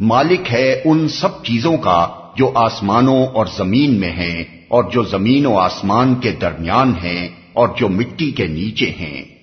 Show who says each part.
Speaker 1: مالک ہے ان سب چیزوں کا جو آسمانوں اور زمین میں ہیں اور جو زمین و آسمان کے درمیان ہیں اور جو مٹی کے نیچے ہیں۔